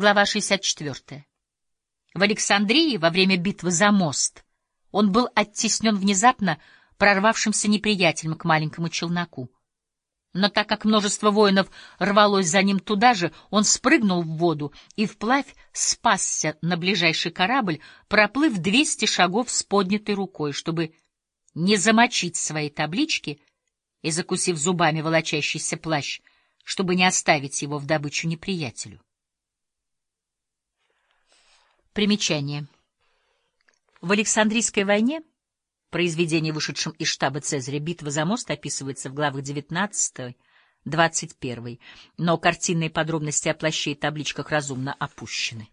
Глава 64. В Александрии во время битвы за мост он был оттеснен внезапно прорвавшимся неприятелем к маленькому челноку. Но так как множество воинов рвалось за ним туда же, он спрыгнул в воду и вплавь спасся на ближайший корабль, проплыв двести шагов с поднятой рукой, чтобы не замочить свои таблички и закусив зубами волочащийся плащ, чтобы не оставить его в добычу неприятелю. Примечание. В Александрийской войне, произведение, вышедшем из штаба Цезаря, битва за мост описывается в главах 19 21 но картинные подробности о плаще и табличках разумно опущены.